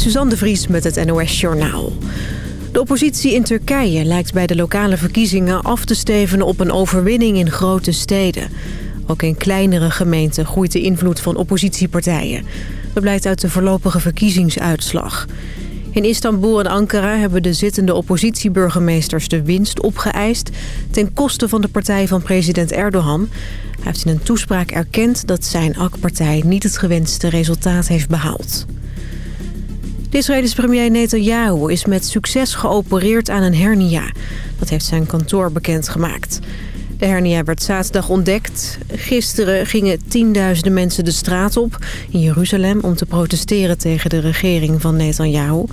Suzanne de Vries met het NOS Journaal. De oppositie in Turkije lijkt bij de lokale verkiezingen af te stevenen op een overwinning in grote steden. Ook in kleinere gemeenten groeit de invloed van oppositiepartijen. Dat blijkt uit de voorlopige verkiezingsuitslag. In Istanbul en Ankara hebben de zittende oppositieburgemeesters de winst opgeëist... ten koste van de partij van president Erdogan. Hij heeft in een toespraak erkend dat zijn AK-partij niet het gewenste resultaat heeft behaald. De Israëlische premier Netanyahu is met succes geopereerd aan een hernia. Dat heeft zijn kantoor bekendgemaakt. De hernia werd zaterdag ontdekt. Gisteren gingen tienduizenden mensen de straat op in Jeruzalem... om te protesteren tegen de regering van Netanyahu.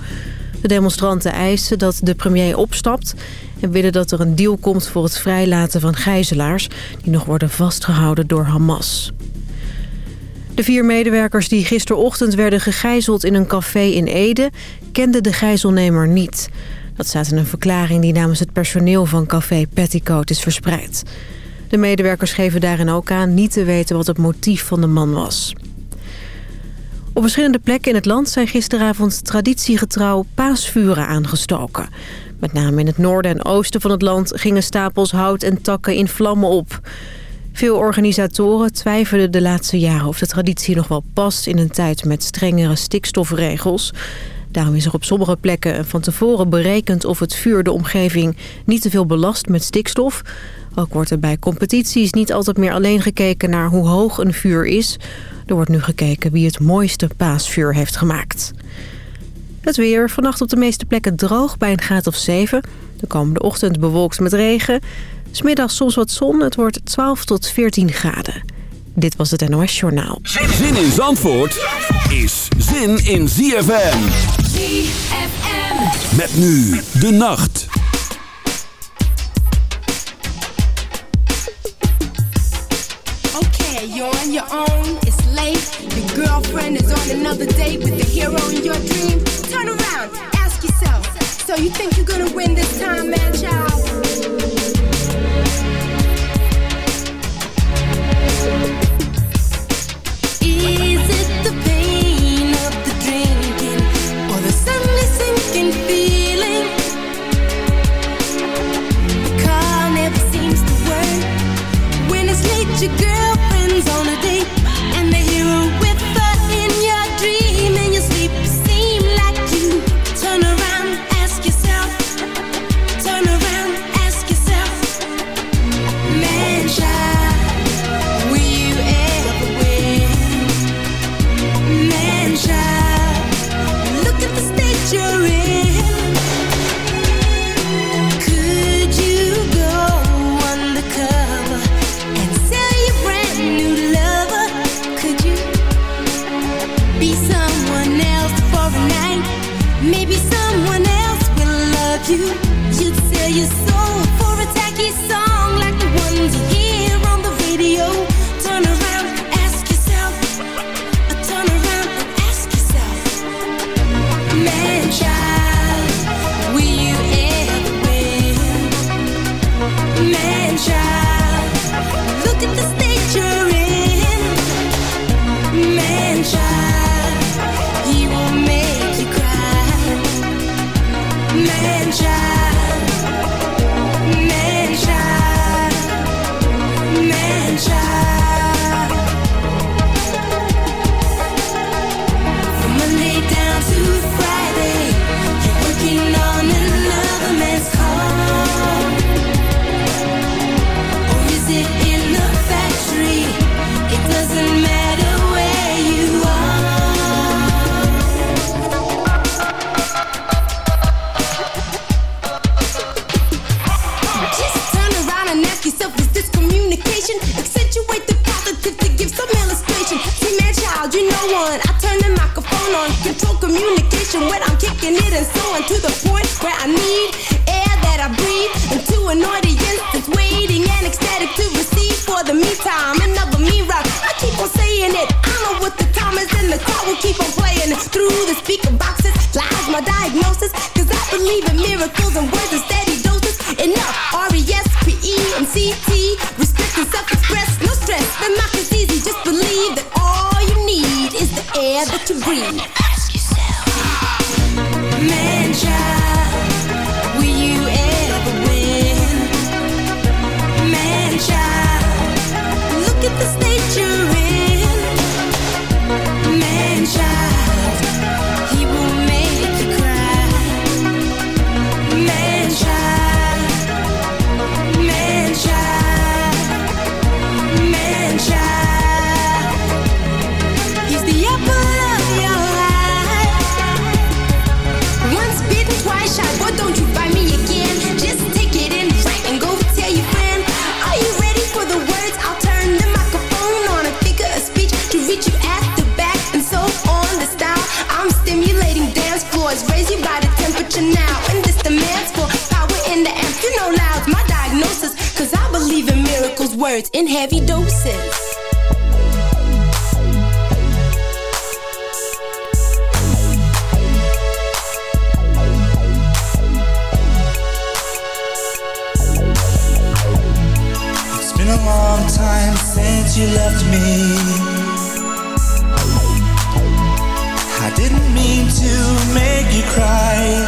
De demonstranten eisen dat de premier opstapt... en willen dat er een deal komt voor het vrijlaten van gijzelaars... die nog worden vastgehouden door Hamas. De vier medewerkers die gisterochtend werden gegijzeld in een café in Ede... kenden de gijzelnemer niet... Dat staat in een verklaring die namens het personeel van Café Petticoat is verspreid. De medewerkers geven daarin ook aan niet te weten wat het motief van de man was. Op verschillende plekken in het land zijn gisteravond traditiegetrouw paasvuren aangestoken. Met name in het noorden en oosten van het land gingen stapels hout en takken in vlammen op. Veel organisatoren twijfelden de laatste jaren of de traditie nog wel past in een tijd met strengere stikstofregels. Daarom is er op sommige plekken van tevoren berekend of het vuur de omgeving niet te veel belast met stikstof. Ook wordt er bij competities niet altijd meer alleen gekeken naar hoe hoog een vuur is. Er wordt nu gekeken wie het mooiste paasvuur heeft gemaakt. Het weer. Vannacht op de meeste plekken droog bij een graad of 7. De komende ochtend bewolkt met regen. Smiddag soms wat zon. Het wordt 12 tot 14 graden. Dit was het NOS Journaal. Zin in Zandvoort is zin in ZFM. ZFM. Met nu de nacht. Okay, you're on your own. It's late. Your girlfriend is on another date with the hero in your dream. Turn around, ask yourself. So you think you're gonna win this time, man, child? Your girlfriend's on a words in heavy doses. It's been a long time since you left me. I didn't mean to make you cry.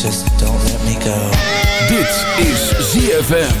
just don't let me go. Dit is ZFM.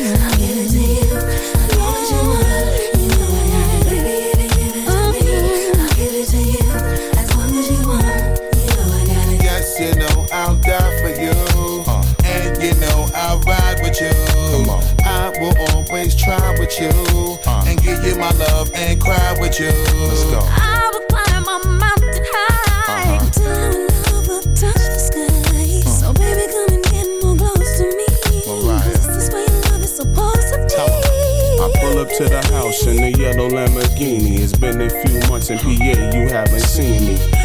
you. I will always try with you. Uh. And give you my love and cry with you. Let's go. I will climb a mountain high uh-huh. until our love will touch the sky. Uh. So baby, come and get more close to me. Mariah. This is where love is supposed to be. I pull up to the house in the yellow Lamborghini. It's been a few months in PA, you haven't seen me.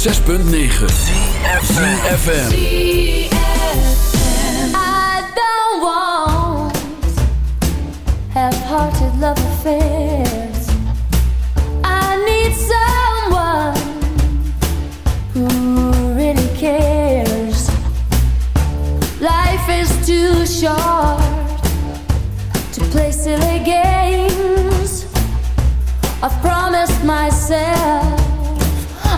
106.9 ZFM I don't want half-hearted love affairs. I need someone who really cares. Life is too short to play silly games. I've promised myself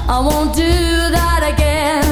I won't do that again.